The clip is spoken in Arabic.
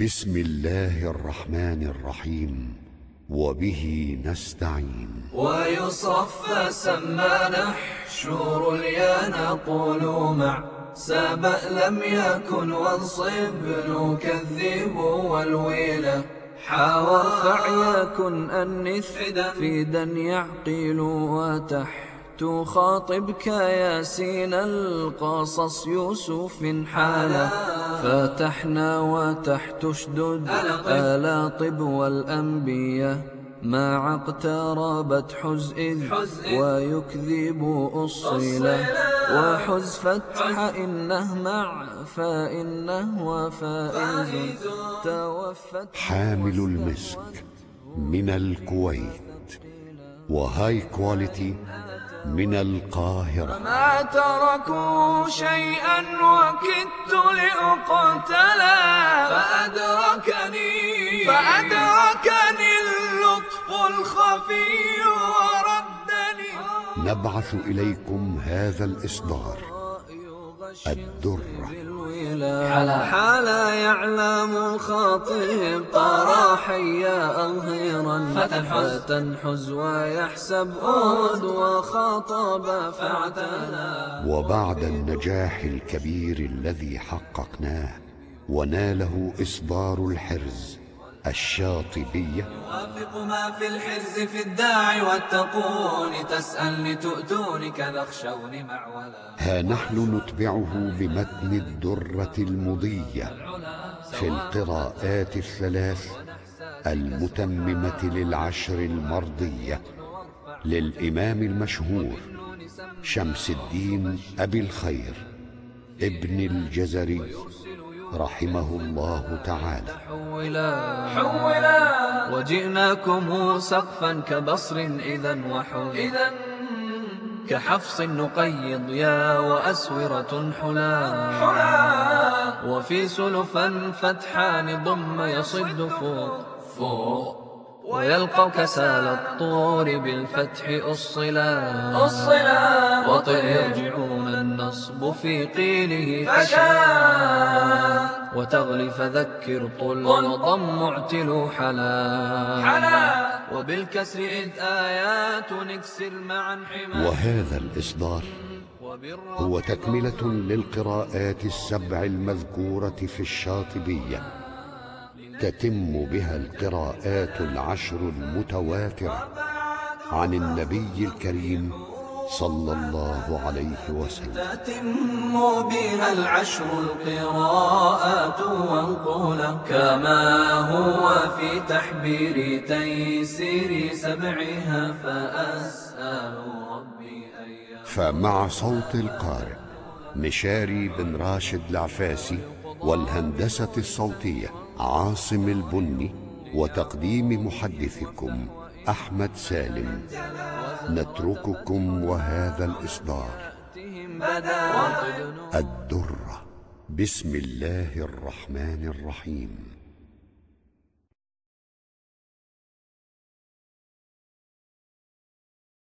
بسم الله الرحمن الرحيم وبه نستعين. ويصف سما نحشور اليا نقول مع سبأ لم يكن وانصب نكذب والويلة حاوى فعيكن أنث فيدا يعقل وتحت. تخاطبك ياسين القصص يوسف حالا فتحنا وتحت أشدد آلا طب والأنبياء ما اقتربت حز إذ ويكذب أصيلا. وحز فتح إنه مع فإنه وفائز. توفت حامل المسك من الكويت. وهاي كواليتي من القاهرة. ما تركوا شيئا وكدت لأقتلا فأدركني فأدركني اللطف الخفي وردني. نبعث إليكم هذا الإصدار. الدرة حلا. حلا يعلم خاطب طرى حيا أظهرا. فتنحز. ويحسب أود وخطب فاعتلى وبعد النجاح الكبير الذي حققناه وناله إصدار الحرز. الشاطبية. يوافق ما في الحرز في الداعي والتقون تسأل لتؤتون كذا اخشون معولا. ها نحن نتبعه بمتن الدرة المضية في القراءات الثلاث المتممة للعشر المرضية للإمام المشهور شمس الدين أبي الخير ابن الجزري. رحمه الله تعالى. حولا حولا وجئناكم سقفا كبصر إذا وحول إذا كحفص نقيض يا وأسورة حلا حلا وفي سلفا فتحان ضم يصد فوق فوق ويلقى كسال الطور بالفتح أصلا أصلا وطر يرجعون النصب في قيله فشاء وتغلي فذكر طل وضم معتل حلا. حلا. وبالكسر إذ آيات نكسر معا حما وهذا الإصدار هو تكملة للقراءات السبع المذكورة في الشاطبية. تتم بها القراءات العشر المتواترة عن النبي الكريم صلى الله عليه وسلم. تتم بها العشر القراءات وانقولا كما هو في تحبير تيسير سبعها فأسأل ربي أن فمع صوت القارئ مشاري بن راشد العفاسي والهندسة الصوتية عاصم البني وتقديم محدثكم أحمد سالم. نترككم وهذا الإصدار. الدرة. بسم الله الرحمن الرحيم.